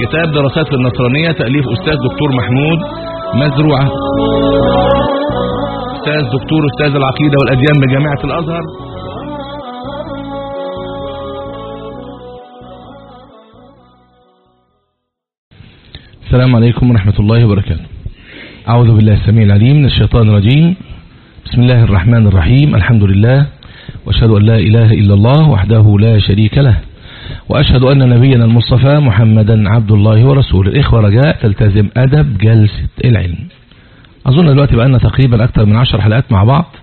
كتاب دراسات النصرانية تأليف أستاذ دكتور محمود مزروعة. أستاذ دكتور أستاذ العقيدة والأديان بجامعة الأزهر. السلام عليكم ورحمة الله وبركاته. أعوذ بالله السميع العليم من الشيطان الرجيم. بسم الله الرحمن الرحيم. الحمد لله. وأشهد أن لا إله إلا الله وحده لا شريك له. وأشهد أن نبينا المصطفى محمدا عبد الله ورسوله. الإخوة رجاء تلتزم أدب جلسة العلم. أظن دلوقتي بقى لنا تقريبا أكثر من عشر حلقات مع بعض.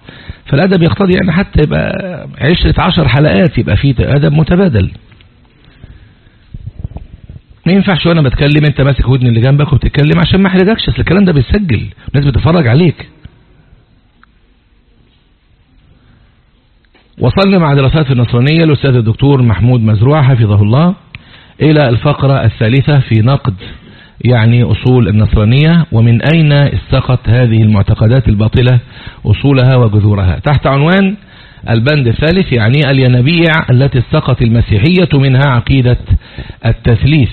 فالأدب يقتضي يعني حتى يبقى عشرة عشر حلقات يبقى فيه أدب متبادل. ما ينفعش وأنا بتكلم أنت ماسك ودن اللي جنبك وبتتكلم عشان ما أحرجكش أصل الكلام ده بيتسجل الناس بتتفرج عليك. وصلنا مع دراسات النصرانية الأستاذ الدكتور محمود مزروع حفظه الله إلى الفقرة الثالثة في نقد يعني أصول النصرانية ومن أين استقت هذه المعتقدات الباطلة أصولها وجذورها. تحت عنوان البند الثالث يعني الينبيع التي استقت المسيحية منها عقيدة التثليث.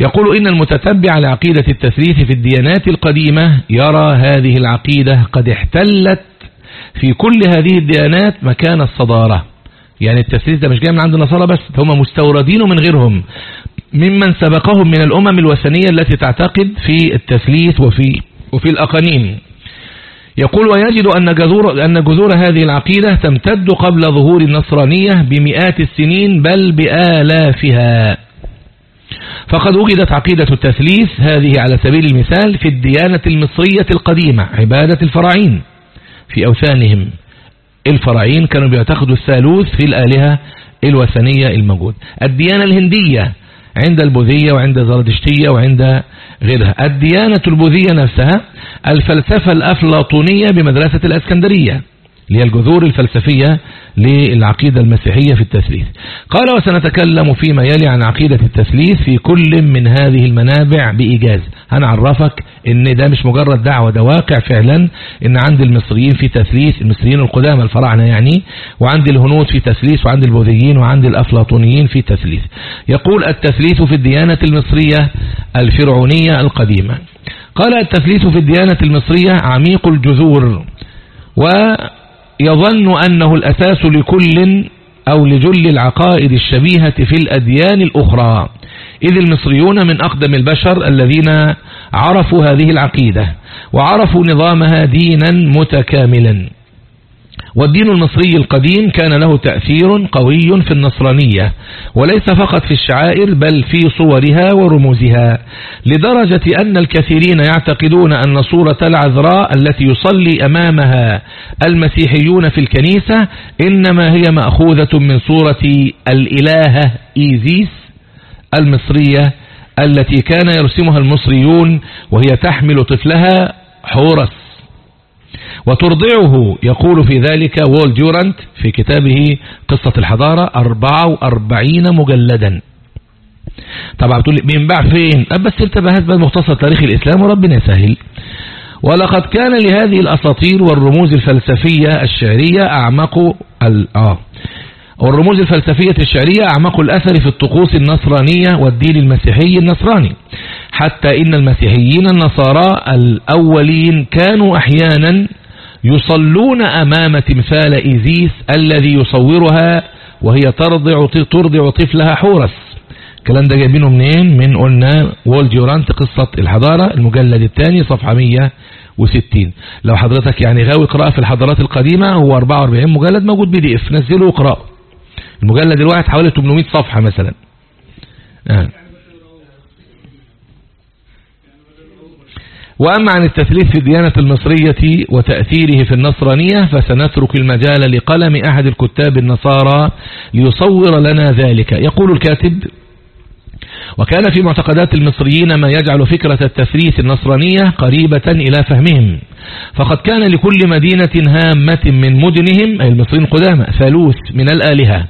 يقول إن المتتبع لعقيدة التثليث في الديانات القديمة يرى هذه العقيدة قد احتلت في كل هذه الديانات مكان الصدارة. يعني التثليث ده مش جاي من عند النصارى بس هم مستوردين من غيرهم. ممن سبقهم من الأمم الوثنية التي تعتقد في التثليث وفي وفي الأقانيم. يقول ويجد أن جذور, أن جذور هذه العقيدة تمتد قبل ظهور النصرانية بمئات السنين بل بآلافها. فقد وجدت عقيدة التثليث هذه على سبيل المثال في الديانة المصرية القديمة عبادة الفراعين. في أوثانهم. الفراعين كانوا بيعتقدوا الثالوث في الآلهة الوثنية الموجود. الديانة الهندية عند البوذية وعند الزردشتية وعند غيرها. الديانة البوذية نفسها الفلسفة الأفلاطونية بمدرسة الأسكندرية. اللي هي الجذور الفلسفية للعقيدة المسيحية في التثليث. قال وسنتكلم فيما يلي عن عقيدة التثليث في كل من هذه المنابع بإيجاز. هنعرفك إن ده مش مجرد دعوة ده واقع فعلا. إن عند المصريين في تثليث المصريين القدامى الفراعنة يعني وعند الهنود في تثليث وعند البوذيين وعند الأفلاطونيين في تثليث. يقول التثليث في الديانة المصرية الفرعونية القديمة. قال التثليث في الديانة المصرية عميق الجذور و يظن أنه الأساس لكل أو لجل العقائد الشبيهة في الأديان الأخرى. إذ المصريون من أقدم البشر الذين عرفوا هذه العقيدة وعرفوا نظامها دينا متكاملا. والدين المصري القديم كان له تأثير قوي في النصرانية وليس فقط في الشعائر بل في صورها ورموزها لدرجة أن الكثيرين يعتقدون أن صورة العذراء التي يصلي أمامها المسيحيون في الكنيسة إنما هي مأخوذة من صورة الإلهة إيزيس المصرية التي كان يرسمها المصريون وهي تحمل طفلها حورس. وترضعه يقول في ذلك وول ديورانت في كتابه قصة الحضارة 44 مجلدا. طبعا بتقول بينباع فين؟ بس انتبه هذا مختصر تاريخ الإسلام وربنا يسهل. ولقد كان لهذه الأساطير والرموز الفلسفية الشعرية أعمق آه. والرموز الفلسفية الشعرية أعمق الأثر في الطقوس النصرانية والدين المسيحي النصراني. حتى إن المسيحيين النصارى الأولين كانوا أحيانا يصلون أمام تمثال إيزيس الذي يصورها وهي ترضع ترضع طفلها حورس. الكلام ده جايبينه منين؟ من قلنا وول ديورانت قصة الحضارة المجلد الثاني صفحة 160 لو حضرتك يعني غاوي قراءة في الحضارات القديمة هو 44 مجلد موجود بي دي إف. نزله وقرأه. المجلد الواحد حوالي 800 صفحة مثلا. آه. وأما عن التثليث في الديانة المصرية وتأثيره في النصرانية فسنترك المجال لقلم أحد الكتاب النصارى ليصور لنا ذلك. يقول الكاتب وكان في معتقدات المصريين ما يجعل فكرة التثليث النصرانية قريبة إلى فهمهم. فقد كان لكل مدينة هامة من مدنهم أي المصريين القدامى ثالوث من الآلهة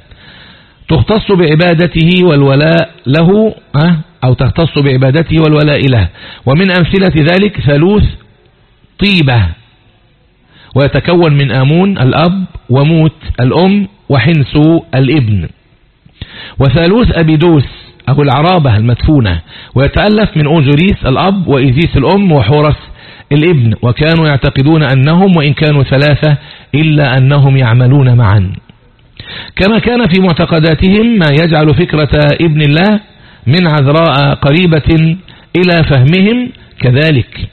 تختص بعبادته والولاء له أو تختص بعبادته والولاء له. ومن أمثلة ذلك ثالوث طيبة ويتكون من آمون الأب وموت الأم وحنسو الإبن. وثالوث أبيدوس أو العرابة المدفونة ويتألف من أوزوريس الأب وإيزيس الأم وحورس الإبن. وكانوا يعتقدون أنهم وإن كانوا ثلاثة إلا أنهم يعملون معا. كما كان في معتقداتهم ما يجعل فكرة ابن الله من عذراء قريبة إلى فهمهم كذلك.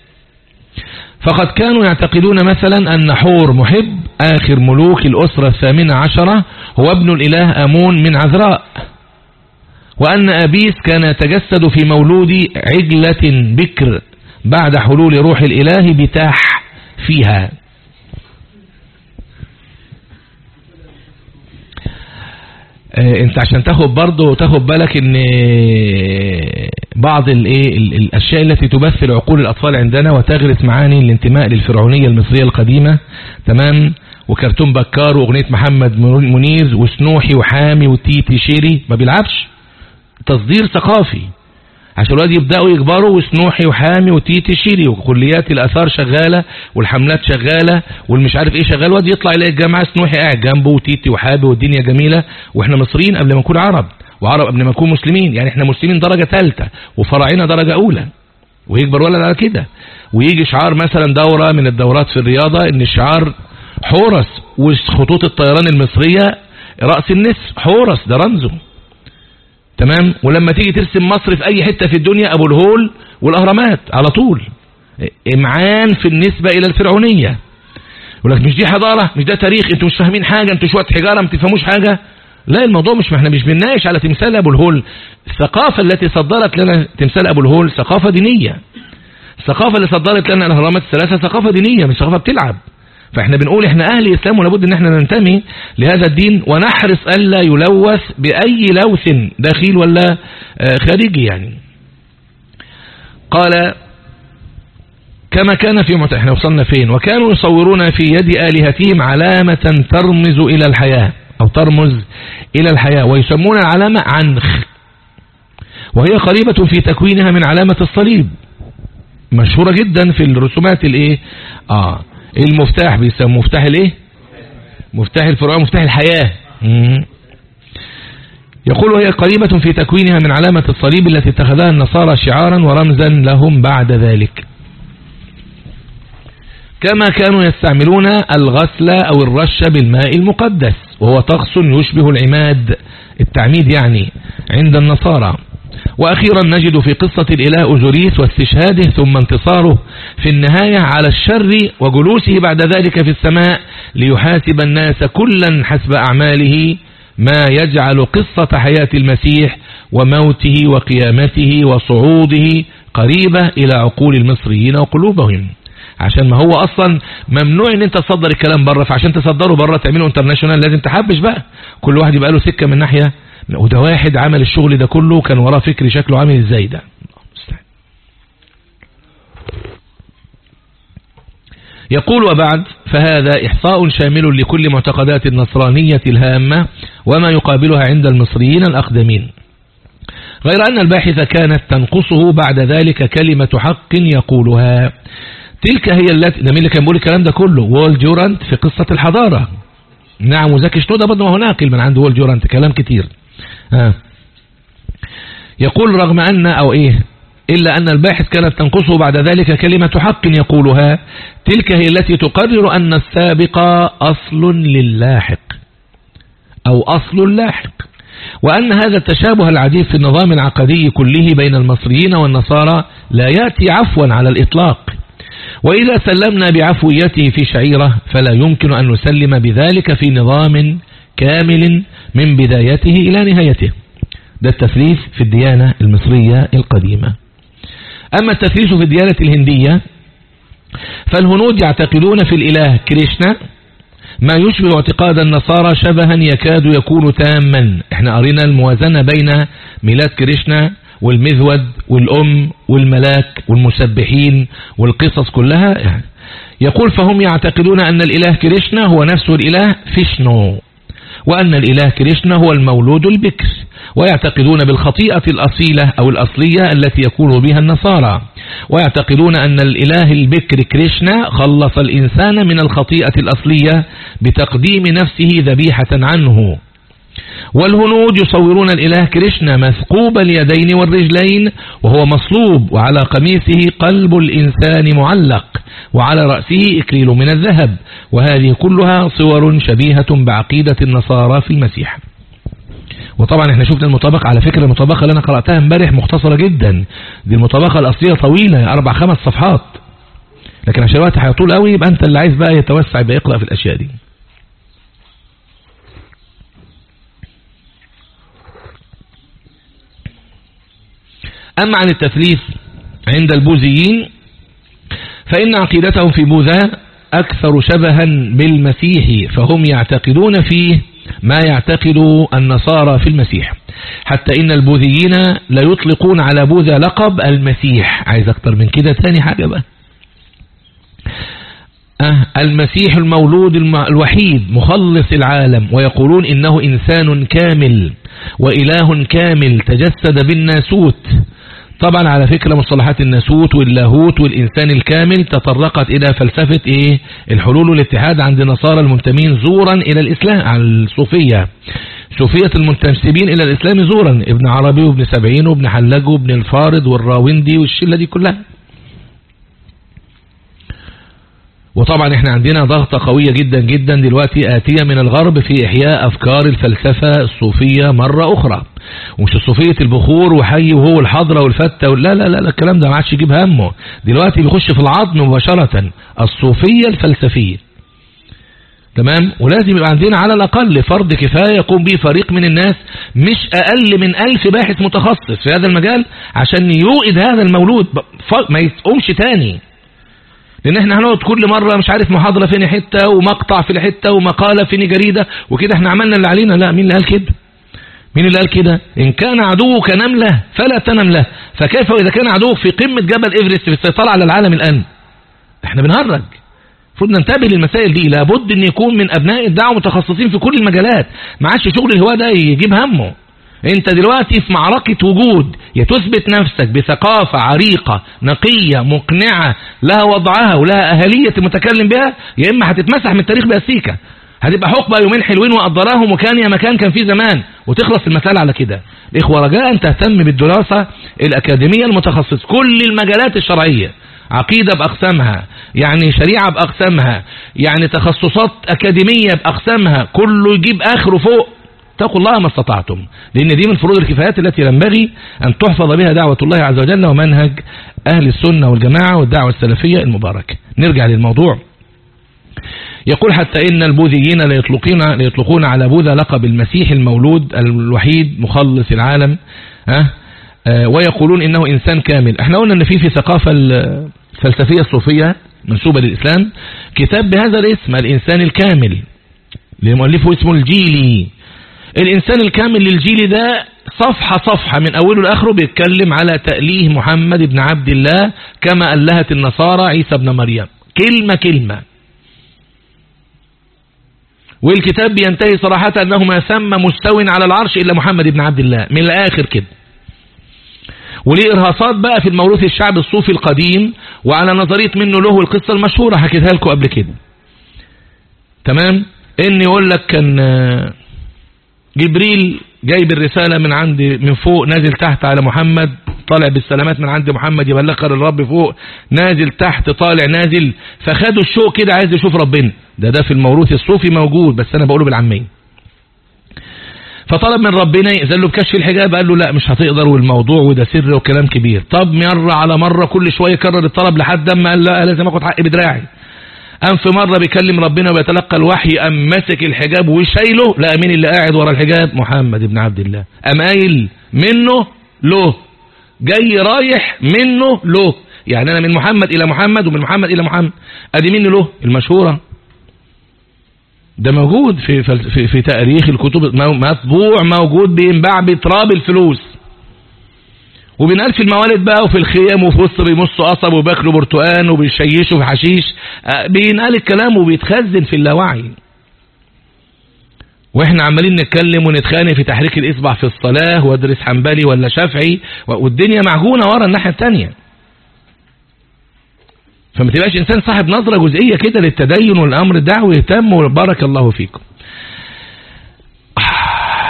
فقد كانوا يعتقدون مثلا أن حور محب آخر ملوك الأسرة الثامنة عشرة هو ابن الإله أمون من عذراء وأن أبيس كان يتجسد في مولود عجلة بكر بعد حلول روح الإله بتاح فيها. انت عشان تاخد برضه تاخد بالك ان بعض الايه الاشياء التي تمثل عقول الاطفال عندنا وتغرس معاني الانتماء للفرعونية المصرية القديمة. تمام؟ وكرتون بكار وأغنية محمد منير وسنوحي وحامي وتيتي شيري. ما بيلعبش. تصدير ثقافي. عشان الواد يبدأوا يكبروا وسنوحي وحامي وتيتي شيري وكليات الآثار شغالة والحملات شغالة والمش عارف إيه شغال. الواد يطلع يلاقي الجامعة سنوحي قاعد جنبه وتيتي وحابي والدنيا جميلة وإحنا مصريين قبل ما نكون عرب. وعرب قبل ما نكون مسلمين. يعني إحنا مسلمين درجة ثالثة وفراعنة درجة أولى. ويكبر ولد على كده. ويجي شعار مثلا دورة من الدورات في الرياضة إن الشعار حورس وخطوط الطيران المصرية رأس النسر حورس ده رمزه. تمام؟ ولما تيجي ترسم مصر في أي حتة في الدنيا أبو الهول والأهرامات على طول. امعان في النسبة إلى الفرعونية. يقول لك مش دي حضارة مش ده تاريخ. أنتوا مش فاهمين حاجة أنتوا شوية حجارة ما تفهموش حاجة. لا الموضوع مش إحنا مش بنناقش على تمثال أبو الهول. الثقافة التي صدرت لنا تمثال أبو الهول ثقافة دينية. الثقافة اللي صدرت لنا الأهرامات الثلاثة ثقافة دينية مش ثقافة بتلعب. فاحنا بنقول إحنا أهل اسلام ولابد ان إحنا ننتمي لهذا الدين ونحرص الا يلوث بأي لوث داخل ولا آه، خارجي يعني. قال كما كان في مت... إحنا وصلنا فين؟ وكانوا يصورون في يد آلهتهم علامة ترمز إلى الحياة أو ترمز إلى الحياة ويسمون العلامة عنخ. وهي قريبة في تكوينها من علامة الصليب مشهورة جدا في الرسومات الإيه؟ آه. المفتاح؟ بيسموه مفتاح الايه؟ مفتاح الفرعون مفتاح الحياة. يقول هي قريبة في تكوينها من علامة الصليب التي اتخذها النصارى شعارا ورمزا لهم بعد ذلك. كما كانوا يستعملون الغسل أو الرش بالماء المقدس وهو طقس يشبه العماد. التعميد يعني عند النصارى. وأخيرا نجد في قصة الإله أوزوريس واستشهاده ثم انتصاره في النهاية على الشر وجلوسه بعد ذلك في السماء ليحاسب الناس كلا حسب أعماله ما يجعل قصة حياة المسيح وموته وقيامته وصعوده قريبة إلى عقول المصريين وقلوبهم. عشان ما هو أصلا ممنوع إن أنت تصدر الكلام بره. فعشان تصدره بره تعمله انترناشونال لازم تحبش بقى. كل واحد يبقى له سكة من ناحية. وده واحد عمل الشغل ده كله كان وراه فكر شكله عامل إزاي ده. يقول وبعد فهذا إحصاء شامل لكل معتقدات النصرانية الهامة وما يقابلها عند المصريين الأقدمين. غير أن الباحثة كانت تنقصه بعد ذلك كلمة حق يقولها. تلك هي التي ده مين اللي كان بيقول الكلام ده كله؟ وول جورانت في قصة الحضارة. نعم وزكي شنودة برضه ما هو ناقل من عند وول جورانت كلام كتير. ها يقول رغم أن أو إيه؟ إلا أن الباحث كانت تنقصه بعد ذلك كلمة حق يقولها. تلك هي التي تقرر أن السابق أصل للاحق. أو أصل لاحق وأن هذا التشابه العجيب في النظام العقدي كله بين المصريين والنصارى لا يأتي عفوا على الإطلاق. وإذا سلمنا بعفويته في شعيرة فلا يمكن أن نسلم بذلك في نظام كامل من بدايته إلى نهايته. ده التثليث في الديانة المصرية القديمة. أما التثليث في الديانة الهندية فالهنود يعتقدون في الإله كريشنا ما يشبه اعتقاد النصارى شبها يكاد يكون تاما. إحنا قرينا الموازنة بين ميلاد كريشنا والمذود والأم والملاك والمسبحين والقصص كلها يقول فهم يعتقدون أن الإله كريشنا هو نفسه الإله فيشنو وأن الإله كريشنا هو المولود البكر ويعتقدون بالخطيئة الأصيلة أو الأصلية التي يكون بها النصارى ويعتقدون أن الإله البكر كريشنا خلص الإنسان من الخطيئة الأصلية بتقديم نفسه ذبيحة عنه. والهنود يصورون الإله كريشنا مثقوب اليدين والرجلين وهو مصلوب وعلى قميصه قلب الإنسان معلق وعلى رأسه إكليل من الذهب وهذه كلها صور شبيهة بعقيدة النصارى في المسيح. وطبعا إحنا شفنا المطابقة على فكرة المطابقة اللي أنا قرأتها امبارح مختصرة جدا. دي المطابقة الأصلية طويلة أربع خمس صفحات. لكن عشان الوقت هيطول قوي يبقى أنت اللي عايز بقى يتوسع يبقى يقرأ في الأشياء دي. أما عن التثليث عند البوذيين؟ فإن عقيدتهم في بوذا أكثر شبها بالمسيح فهم يعتقدون فيه ما يعتقد النصارى في المسيح. حتى إن البوذيين لا يطلقون على بوذا لقب المسيح. عايز أكتر من كده؟ تاني حاجة بقى. أه المسيح المولود الوحيد مخلص العالم ويقولون إنه إنسان كامل وإله كامل تجسد بالناسوت. طبعا على فكرة مصطلحات الناسوت واللاهوت والإنسان الكامل تطرقت إلى فلسفة إيه؟ الحلول والاتحاد عند نصارى المنتمين زورا إلى الإسلام على الصوفية. صوفية المنتسبين إلى الإسلام زورا ابن عربي وابن سبعين وابن حلاج وابن الفارض والراوندي والشلة دي كلها. وطبعا إحنا عندنا ضغطة قوية جدا جدا دلوقتي آتية من الغرب في إحياء أفكار الفلسفة الصوفية مرة أخرى. ومش صوفية البخور وحي وهو الحضرة والفتة لا لا لا الكلام ده ما عادش يجيب همه. دلوقتي بيخش في العظم مباشرة الصوفية الفلسفية. تمام؟ ولازم يبقى عندنا على الأقل فرض كفاية يقوم به فريق من الناس مش أقل من ألف باحث متخصص في هذا المجال عشان يوئد هذا المولود. ما يتقومش تاني. لأن إحنا هنقعد كل مرة مش عارف محاضرة فين حتة ومقطع في حتة ومقالة فين جريدة وكده إحنا عملنا اللي علينا. لا مين اللي قال كده؟ مين اللي قال كده؟ إن كان عدوك نملة فلا تنم له فكيف إذا كان عدوك في قمة جبل إيفرست في السيطرة على العالم الآن؟ إحنا بنهرج. المفروض ننتبه للمسائل دي. لابد إن يكون من أبناء الدعوة متخصصين في كل المجالات. ما عادش شغل الهواء ده يجيب همه. انت دلوقتي في معركة وجود يا تثبت نفسك بثقافة عريقة نقية مقنعة لها وضعها ولها أهلية المتكلم بها يا إما هتتمسح من التاريخ بأسيكا. هتبقى حقبة يومين حلوين وقدراهم وكان يا مكان كان في زمان. وتخلص المسألة على كده. الإخوة رجاء تهتم بالدراسة الأكاديمية المتخصص كل المجالات الشرعية. عقيدة بأقسامها يعني شريعة بأقسامها يعني تخصصات أكاديمية بأقسامها كله يجيب آخره فوق. اتقوا الله ما استطعتم. لأن دي من فروض الكفايات التي ينبغي أن تحفظ بها دعوة الله عز وجل ومنهج أهل السنة والجماعة والدعوة السلفية المباركة. نرجع للموضوع. يقول حتى إن البوذيين ليطلقون, ليطلقون على بوذا لقب المسيح المولود الوحيد مخلص العالم ها؟ آه، ويقولون إنه إنسان كامل. إحنا قلنا أن في في ثقافة الفلسفية الصوفية منسوبة للإسلام. كتاب بهذا الاسم الإنسان الكامل. لمؤلفه اسمه الجيلي. الإنسان الكامل للجيل ده صفحة صفحة من أوله لآخره بيتكلم على تأليه محمد بن عبد الله كما ألهت النصارى عيسى بن مريم. كلمة كلمة. والكتاب بينتهي صراحة أنه ما ثم مستو على العرش إلا محمد بن عبد الله. من الآخر كده. وليه إرهاصات بقى في الموروث الشعب الصوفي القديم وعلى نظرية منه له القصة المشهورة حكيتها لكم قبل كده. تمام؟ إن يقول لك كان جبريل جايب الرسالة من عند من فوق نازل تحت على محمد طالع بالسلامات من عند محمد يبلغها للرب فوق نازل تحت طالع نازل فخدوا الشوق كده عايز يشوف ربنا. ده ده في الموروث الصوفي موجود بس أنا بقوله بالعاميه فطلب من ربنا يأذن له بكشف الحجاب قال له لا مش هتقدر والموضوع وده سر وكلام كبير. طب مرة على مرة كل شوية كرر الطلب لحد ما قال لا لازم آخد حقي بدراعي. قام في مرة بيكلم ربنا ويتلقى الوحي قام ماسك الحجاب وشايله لا مين اللي قاعد ورا الحجاب محمد بن عبد الله. قام قايل منه له جاي رايح منه له. يعني أنا من محمد إلى محمد ومن محمد إلى محمد. أدي مني له المشهورة. ده موجود في في في تاريخ الكتب مطبوع موجود بينباع بتراب الفلوس. وبينقال في الموالد بقى وفي الخيام وفي وسط بيمصوا قصب وباكلوا برتقان وبيشيشوا في حشيش. آه، بينقال الكلام وبيتخزن في اللاوعي. وإحنا عمالين نتكلم ونتخانق في تحريك الاصبع في الصلاة وادرس حنبلي ولا شافعي والدنيا معجونة ورا الناحية التانية. فما تبقاش إنسان صاحب نظرة جزئية كده للتدين والأمر. الدعوي يهتم وبارك الله فيكم.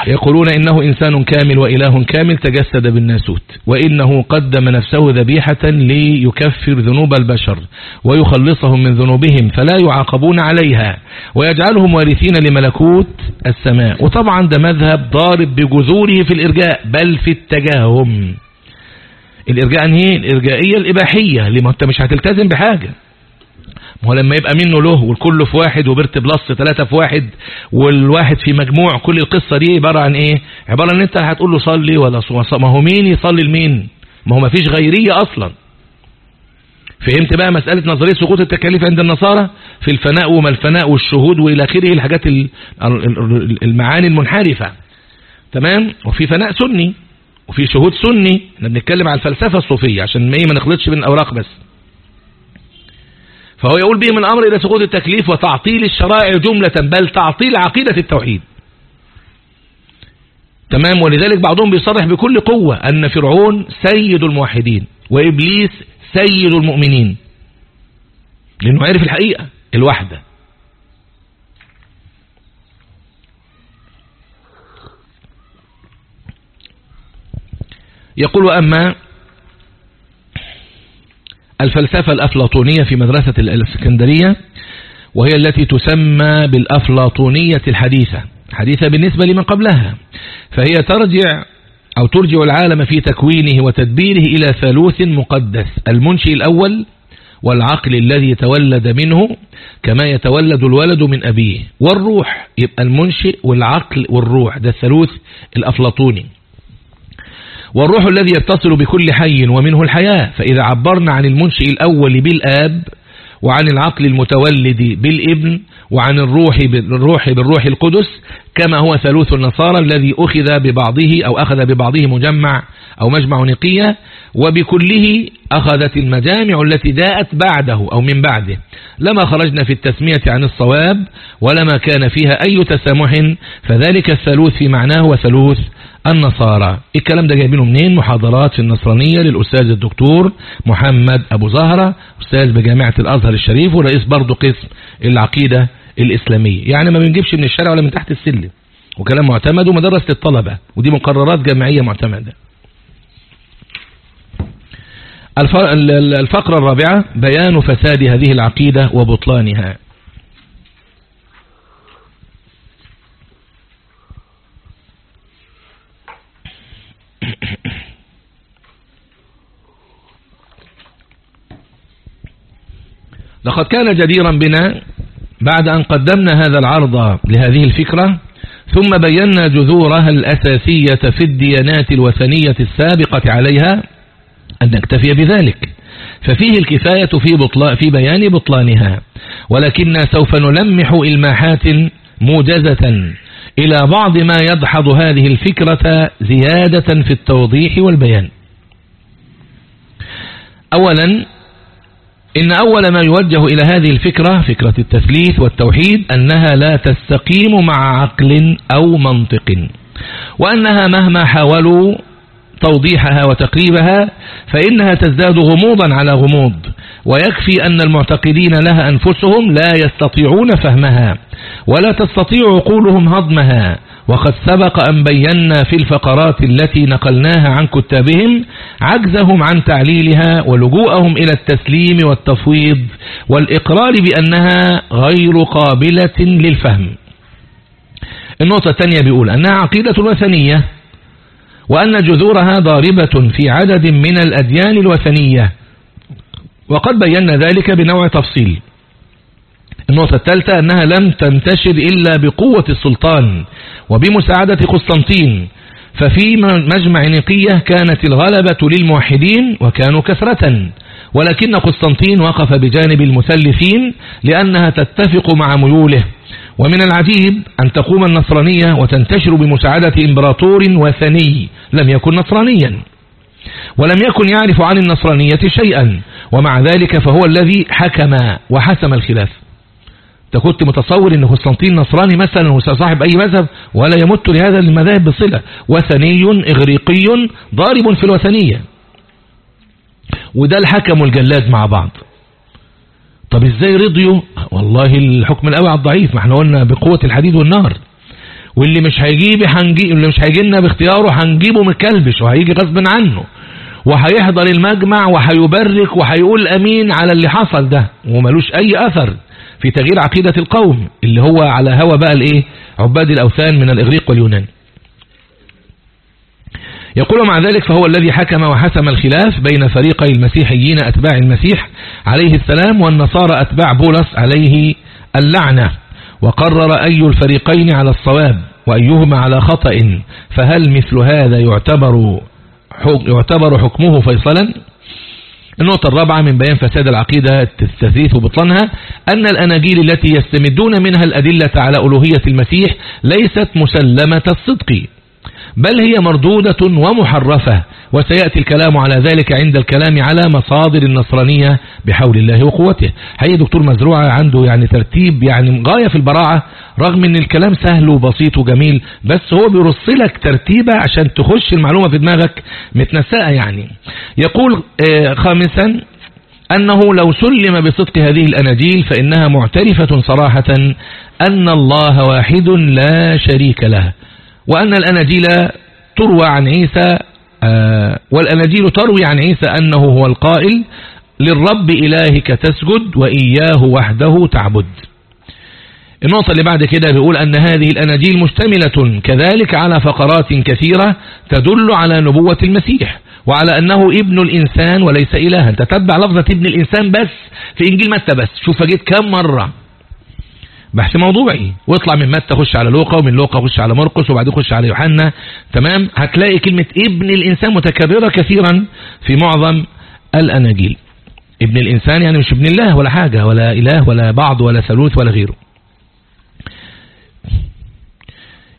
يقولون إنه إنسان كامل وإله كامل تجسد بالناسوت وإنه قدم نفسه ذبيحة ليكفر ذنوب البشر ويخلصهم من ذنوبهم فلا يعاقبون عليها ويجعلهم وارثين لملكوت السماء. وطبعا ده مذهب ضارب بجذوره في الإرجاء بل في التجاهم. الإرجاء هي الإرجائية الإباحية لما أنت مش هتلتزم بحاجة. ما هو لما يبقى منه له والكل في واحد وبرت بلس ثلاثة في واحد والواحد في مجموع كل القصة دي عبارة عن إيه؟ عبارة إن أنت هتقول له صلي ولا ما هو مين يصلي لمين؟ ما هو ما فيش غيرية أصلا. فهمت بقى مسألة نظرية سقوط التكاليف عند النصارى؟ في الفناء وما الفناء والشهود وإلى آخره الحاجات المعاني المنحرفة. تمام؟ وفي فناء سني وفي شهود سني. إحنا بنتكلم على الفلسفة الصوفية عشان ما ما نخلطش بين الأوراق بس. فهو يقول بهم الأمر إلى سقوط التكليف وتعطيل الشرائع جملة بل تعطيل عقيدة التوحيد. تمام؟ ولذلك بعضهم بيصرح بكل قوة أن فرعون سيد الموحدين وإبليس سيد المؤمنين لأنه عرف الحقيقة الوحدة يقول أما الفلسفة الأفلاطونية في مدرسة الإسكندرية وهي التي تسمى بالأفلاطونية الحديثة. حديثة بالنسبة لمن قبلها. فهي ترجع أو ترجع العالم في تكوينه وتدبيره إلى ثالوث مقدس المنشئ الأول والعقل الذي يتولد منه كما يتولد الولد من أبيه. والروح يبقى المنشئ والعقل والروح ده الثالوث الأفلاطوني. والروح الذي يتصل بكل حي ومنه الحياة. فإذا عبرنا عن المنشئ الأول بالآب وعن العقل المتولد بالابن وعن الروح بالروح بالروح القدس كما هو ثالوث النصارى الذي أخذ ببعضه أو أخذ ببعضه مجمع أو مجمع نقية وبكله أخذت المجامع التي جاءت بعده أو من بعده. لما خرجنا في التسمية عن الصواب ولما كان فيها أي تسامح فذلك الثالوث في معناه وثالوث النصارى. الكلام ده جايبينه منين؟ محاضرات النصرانية للأستاذ الدكتور محمد أبو زهرة أستاذ بجامعة الأزهر الشريف ورئيس برضه قسم العقيدة الإسلامية. يعني ما بنجيبش من الشارع ولا من تحت السلم. وكلام معتمد ومدرسة الطلبة. ودي مقررات جامعية معتمدة. الفقرة الرابعة بيان فساد هذه العقيدة وبطلانها. لقد كان جديرا بنا بعد أن قدمنا هذا العرض لهذه الفكرة ثم بينا جذورها الأساسية في الديانات الوثنية السابقة عليها أن نكتفي بذلك. ففيه الكفاية في, بطل في بيان بطلانها ولكننا سوف نلمح إلماحات موجزة إلى بعض ما يدحض هذه الفكرة زيادة في التوضيح والبيان. أولا إن أول ما يوجه إلى هذه الفكرة فكرة التثليث والتوحيد أنها لا تستقيم مع عقل أو منطق وأنها مهما حاولوا توضيحها وتقريبها فإنها تزداد غموضا على غموض ويكفي أن المعتقدين لها أنفسهم لا يستطيعون فهمها ولا تستطيع عقولهم هضمها وقد سبق أن بينا في الفقرات التي نقلناها عن كتابهم عجزهم عن تعليلها ولجوءهم إلى التسليم والتفويض والإقرار بأنها غير قابلة للفهم. النقطة الثانية بيقول أنها عقيدة وثنية وأن جذورها ضاربة في عدد من الأديان الوثنية. وقد بينا ذلك بنوع تفصيل. النقطة الثالثة أنها لم تنتشر إلا بقوة السلطان وبمساعدة قسطنطين. ففي مجمع نقية كانت الغلبة للموحدين وكانوا كثرة. ولكن قسطنطين وقف بجانب المثلثين لأنها تتفق مع ميوله. ومن العجيب أن تقوم النصرانية وتنتشر بمساعدة إمبراطور وثني لم يكن نصرانيا ولم يكن يعرف عن النصرانية شيئا ومع ذلك فهو الذي حكم وحسم الخلاف. كنت متصور ان قسطنطين نصراني مثلا وصاحب أي مذهب ولا يمت لهذا المذاهب بصلة. وثني إغريقي ضارب في الوثنية. وده الحكم والجلاد مع بعض. طب إزاي رضيوا والله الحكم القوي على الضعيف ما إحنا قلنا بقوة الحديد والنار. واللي مش هيجيب هنجيب اللي مش هيجي لنا باختياره هنجيبه مكلبش وهيجي غصب عنه. وهيحضر المجمع وهيبرك وهيقول آمين على اللي حصل ده وملوش أي أثر في تغيير عقيدة القوم اللي هو على هوى بقى الإيه؟ عباد الأوثان من الإغريق واليونان. يقول مع ذلك فهو الذي حكم وحسم الخلاف بين فريقي المسيحيين أتباع المسيح عليه السلام والنصارى أتباع بولس عليه اللعنة. وقرر أي الفريقين على الصواب وأيهما على خطأ فهل مثل هذا يعتبر يعتبر حكمه فيصلا؟ النقطة الرابعة من بيان فساد العقيدة التثليث وبطلانها أن الأناجيل التي يستمدون منها الأدلة على ألوهية المسيح ليست مسلمة الصدق. بل هي مردودة ومحرفة. وسيأتي الكلام على ذلك عند الكلام على مصادر النصرانية بحول الله وقوته. هي دكتور مزروعة عنده يعني ترتيب يعني غاية في البراعة رغم إن الكلام سهل وبسيط وجميل بس هو بيرصلك ترتيبة عشان تخش المعلومة في دماغك متنسقة يعني. يقول آه، خامسا أنه لو سلم بصدق هذه الأناجيل فإنها معترفة صراحة أن الله واحد لا شريك له. وأن الأناجيل تروى عن عيسى آه، والأناجيل تروي عن عيسى أنه هو القائل للرب إلهك تسجد وإياه وحده تعبد. النقطة اللي بعد كده بيقول أن هذه الأناجيل مشتملة كذلك على فقرات كثيرة تدل على نبوة المسيح وعلى أنه ابن الإنسان وليس إلها. تتبع لفظة ابن الإنسان بس في إنجيل متى بس؟ شوف جيت كم مرة؟ بحث موضوعي. واطلع من متى خش على لوقا ومن لوقا خش على مرقس وبعدين خش على يوحنا. تمام؟ هتلاقي كلمة ابن الإنسان متكررة كثيرا في معظم الأناجيل. ابن الإنسان يعني مش ابن الله ولا حاجة ولا إله ولا بعض ولا ثالوث ولا غيره.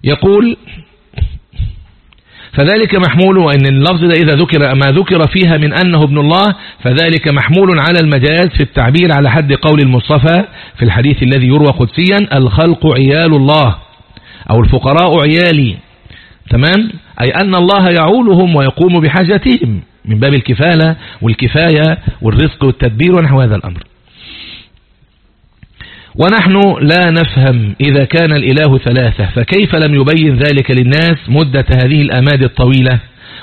يقول فذلك محمول وإن اللفظ ده إذا ذكر ما ذكر فيها من أنه ابن الله فذلك محمول على المجاز في التعبير على حد قول المصطفى في الحديث الذي يروى قدسيا الخلق عيال الله أو الفقراء عيالي. تمام؟ أي أن الله يعولهم ويقوم بحاجتهم من باب الكفالة والكفاية والرزق والتدبير ونحو هذا الأمر. ونحن لا نفهم إذا كان الإله ثلاثة فكيف لم يبين ذلك للناس مدة هذه الأماد الطويلة؟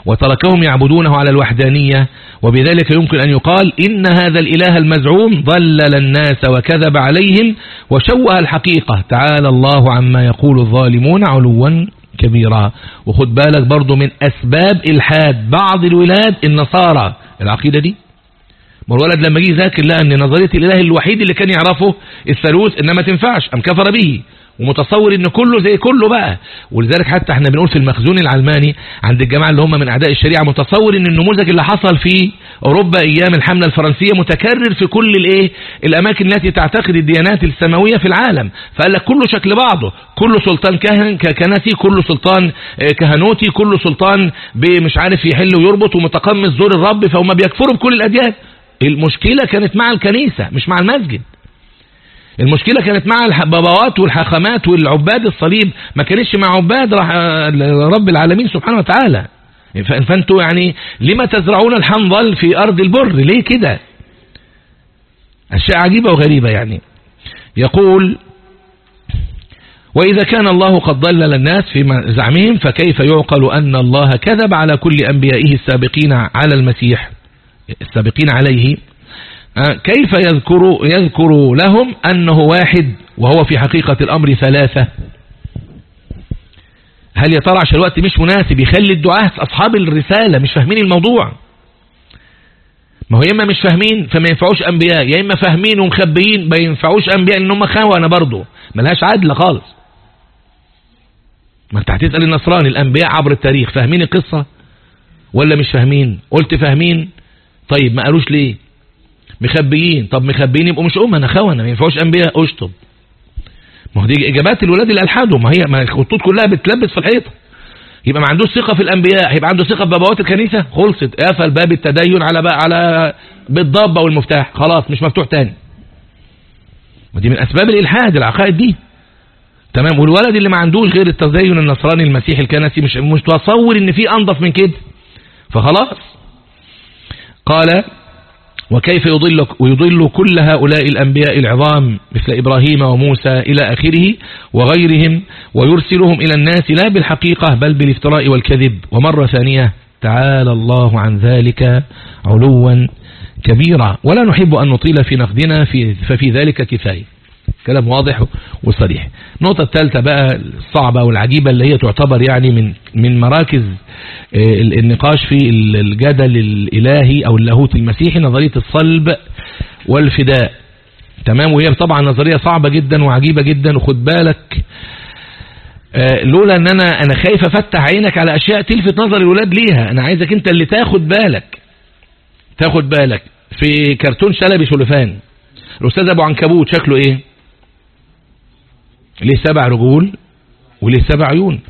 وتركهم يعبدونه على الوحدانية وبذلك يمكن أن يقال إن هذا الإله المزعوم ضلل الناس وكذب عليهم وشوه الحقيقة. تعالى الله عما يقول الظالمون علوا كبيرا. وخد بالك برضو من أسباب إلحاد بعض الولاد النصارى. العقيدة دي ما الولد لما جه يذاكر لقى إن نظرية الإله الوحيد اللي كان يعرفه الثالوث انما تنفعش أم كفر به ومتصور إن كله زي كله بقى. ولذلك حتى إحنا بنقول في المخزون العلماني عند الجماعة اللي هم من أعداء الشريعة متصور إن النموذج اللي حصل في أوروبا أيام الحملة الفرنسية متكرر في كل الإيه؟ الأماكن التي تعتقد الديانات السماوية في العالم. فقال لك كله شكل بعضه كله سلطان كهن كنسي كله سلطان آه، كهنوتي كله سلطان مش عارف يحل ويربط ومتقمص زور الرب فهم بيكفروا بكل الأديان. المشكلة كانت مع الكنيسة مش مع المسجد. المشكلة كانت مع البابوات والحاخامات والعباد الصليب. ما كانتش مع عباد رب العالمين سبحانه وتعالى. فانتوا يعني لما تزرعون الحنظل في أرض البر؟ ليه كده؟ أشياء عجيبة وغريبة يعني. يقول وإذا كان الله قد ضلل الناس في زعمهم فكيف يعقل أن الله كذب على كل أنبيائه السابقين على المسيح؟ السابقين عليه آه، كيف يذكر, يذكر لهم أنه واحد وهو في حقيقة الأمر ثلاثة؟ هل يا ترى عشان الوقت مش مناسب يخلي الدعاة أصحاب الرسالة مش فاهمين الموضوع؟ ما هو يا إما مش فاهمين فما ينفعوش أنبياء يا إما فاهمين ومخبيين ما ينفعوش أنبياء لأن هم خونة برضه ملهاش عدل خالص. ما أنت هتسأل النصراني الأنبياء عبر التاريخ فاهمين القصة ولا مش فاهمين؟ قلت فاهمين طيب ما قالوش ليه؟ مخبيين. طب مخبيين يبقوا مش أمنا خونة ما ينفعوش أنبياء أشطب. ما هو دي إجابات الولاد اللي ألحدوا ما هي ما الخطوط كلها بتلبس في الحيطة. يبقى ما عندوش ثقة في الأنبياء هيبقى عنده ثقة في بابوات الكنيسة؟ خلصت. قفل باب التدين على بقى على بالضبة والمفتاح. خلاص مش مفتوح تاني. ودي من أسباب الإلحاد العقائد دي. تمام. والولد اللي ما عندوش غير التدين النصراني المسيحي الكنسي مش مش متصور إن في انضف من كده. فخلاص. قال وكيف يضل, ويضل كل هؤلاء الأنبياء العظام مثل إبراهيم وموسى إلى آخره وغيرهم ويرسلهم إلى الناس لا بالحقيقة بل بالافتراء والكذب. ومرة ثانية تعالى الله عن ذلك علوا كبيرا. ولا نحب أن نطيل في نقدنا في ففي ذلك كفاية. كلام واضح وصريح. النقطة الثالثة بقى الصعبة والعجيبة اللي هي تعتبر يعني من من مراكز آه، النقاش في الجدل الإلهي أو اللاهوت. المسيحي نظرية الصلب والفداء. تمام؟ وهي طبعا نظرية صعبة جدا وعجيبة جدا. وخد بالك آه، لولا إن أنا أنا خايف أفتح عينك على أشياء تلفت نظر الولاد ليها. أنا عايزك أنت اللي تاخد بالك. تاخد بالك. في كرتون شلبي شلفان الأستاذ أبو عنكبوت شكله إيه؟ ليه سبع رجول وليه سبع عيون؟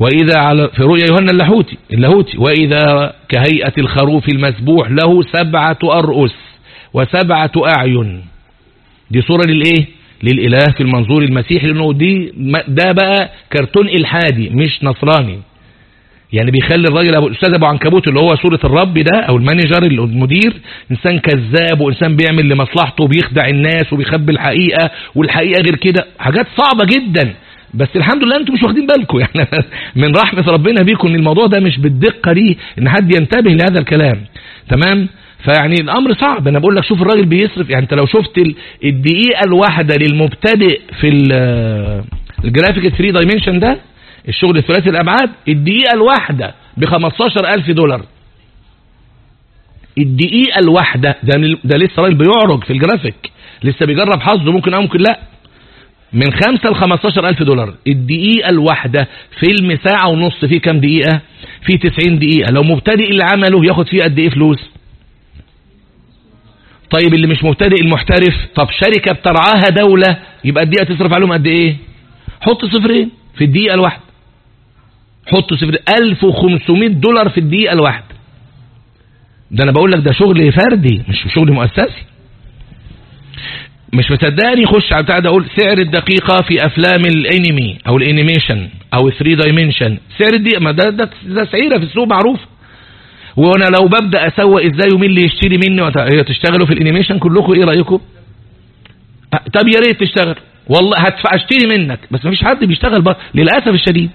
وإذا على في رؤيا يوهنا اللاهوتي اللاهوتي وإذا كهيئة الخروف المسبوح له سبعة أرؤس وسبعة أعين. دي صورة للإيه؟ للإله في المنظور المسيحي لأنه دي ده بقى كرتون إلحادي مش نصراني. يعني بيخلي الراجل ابو الأستاذ أبو عنكبوت اللي هو صورة الرب ده أو المانجر المدير إنسان كذاب وإنسان بيعمل لمصلحته وبيخدع الناس وبيخبي الحقيقة والحقيقة غير كده حاجات صعبة جدا. بس الحمد لله أنتم مش واخدين بالكم. يعني من رحمة ربنا بيكم إن الموضوع ده مش بالدقة دي إن حد ينتبه لهذا الكلام. تمام؟ فيعني الأمر صعب. أنا بقول لك شوف الراجل بيصرف. يعني أنت لو شفت الدقيقة الواحدة للمبتدئ في الجرافيك 3 dimension ده الشغل الثلاثي الأبعاد الدقيقة الواحدة ب 15000 دولار. الدقيقة الواحدة ده, ده لسه راجل بيعرج في الجرافيك. لسه بيجرب حظه ممكن أو ممكن لأ. من 5 ل 15000 دولار. الدقيقة الواحدة فيلم ساعة ونص فيه كام دقيقة؟ فيه 90 دقيقة. لو مبتدئ اللي عمله ياخد فيه قد إيه فلوس؟ طيب اللي مش مبتدئ المحترف طب شركة بترعاها دولة يبقى الدقيقة تصرف عليهم قد إيه؟ حط صفرين في الدقيقة الواحدة. حط صفر. 1500 دولار في الدقيقة الواحدة. ده أنا بقول لك ده شغل فردي مش شغل مؤسسي. مش مصدقني خش على بتاع ده أقول سعر الدقيقة في أفلام الأنمي أو ال animation أو 3 dimension سعر الدقيقة ما ده, ده, ده سعيرة في السوق معروف وأنا لو ببدأ أسوق إزاي ومين اللي يشتري مني؟ هي تشتغلوا في ال animation كلكم؟ إيه رأيكم؟ طب يا ريت تشتغل. والله هدفع أشتري منك بس مفيش حد بيشتغل بقى للأسف الشديد.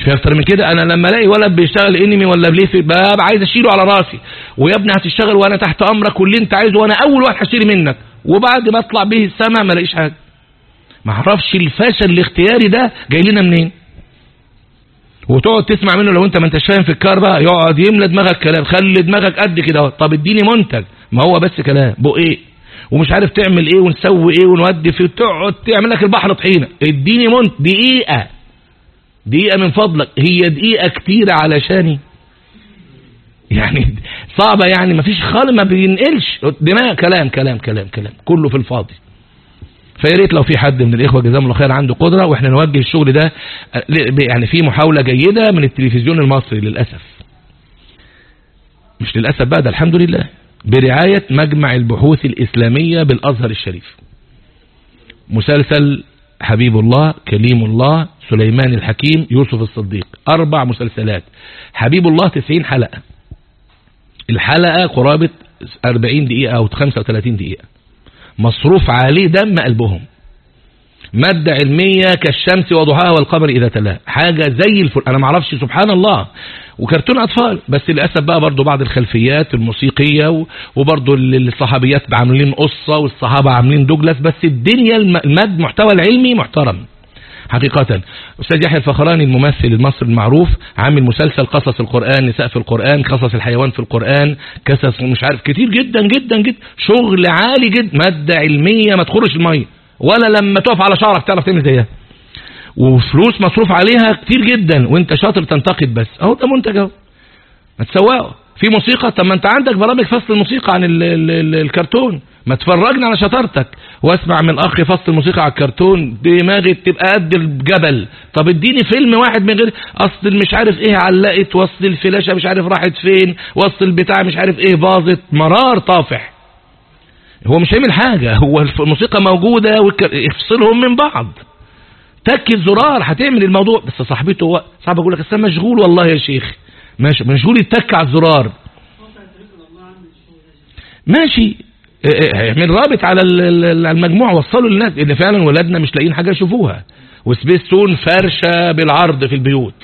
مش في أكتر من كده أنا لما ألاقي ولد بيشتغل إنمي ولا بليفي بابا عايز أشيله على رأسي. ويا ابني هتشتغل وأنا تحت أمرك واللي أنت عايزه وأنا أول واحد هشتري منك. وبعد ما أطلع به السماء ما ألاقيش حاجة. ما أعرفش الفشل الاختياري ده جاي لنا منين. وتقعد تسمع منه لو أنت ما أنتش فاهم في الكار بقى يقعد يملى دماغك كلام. خلي دماغك قد كده طب اديني منتج. ما هو بس كلام. بق إيه؟ ومش عارف تعمل إيه ونسوي إيه ونودي فيه. تقعد تعمل لك البحر طحينة. اديني منتج. دقيقة. دقيقة من فضلك. هي دقيقة كتيرة علشاني. يعني صعبة يعني ما فيش خالص ما بينقلش. دماغ كلام كلام كلام كلام. كله في الفاضي. فيا ريت لو في حد من الإخوة جزاهم الله خير عنده قدرة وإحنا نوجه الشغل ده يعني في محاولة جيدة من التلفزيون المصري للأسف. مش للأسف بقى ده الحمد لله. برعاية مجمع البحوث الإسلامية بالأزهر الشريف. مسلسل حبيب الله كليم الله سليمان الحكيم يوسف الصديق. أربع مسلسلات. حبيب الله 90 حلقة. الحلقة قرابة 40 دقيقة أو 35 دقيقة. مصروف عليه دم قلبهم. مادة علمية كالشمس وضحاها والقمر إذا تلاها. حاجة زي الفل. أنا معرفش سبحان الله. وكرتون أطفال. بس للأسف بقى برضو بعض الخلفيات الموسيقية وبرضو الصحابيات عاملين قصة والصحابة عاملين دوجلاس. بس الدنيا المد محتوى العلمي محترم. حقيقة. أستاذ يحيى الفخراني الممثل المصري المعروف عامل مسلسل قصص القرآن نساء في القرآن قصص الحيوان في القرآن قصص مش عارف كتير جدا جدا جدا. شغل عالي جدا. مادة علمية ما تخرج المية. ولا لما تقف على شعرك تعرف تعمل زيها. وفلوس مصروف عليها كتير جدا. وانت شاطر تنتقد بس. أهو ده منتج أهو. ما تسوقه. في موسيقى؟ طب ما انت عندك برامج فصل الموسيقى عن ال ال ال الكرتون. ما تفرجنا على شطارتك. واسمع من أخ فصل الموسيقى على الكرتون دماغي تبقى قد الجبل. طب اديني فيلم واحد من غير أصل مش عارف إيه علقت وصل الفلاشة مش عارف راحت فين وصل البتاع مش عارف إيه باظت. مرار طافح. هو مش هيعمل حاجة. هو الموسيقى موجودة افصلهم من بعض. تك الزرار هتعمل الموضوع. بس صاحبته صاحبه يقول لك أنا مشغول والله يا شيخ. ماشي مشغول يتك على الزرار. ماشي. اعمل رابط على المجموع وصلوا للناس. إن فعلا ولادنا مش لاقيين حاجة يشوفوها. وسبيس تون فرشة بالعرض في البيوت.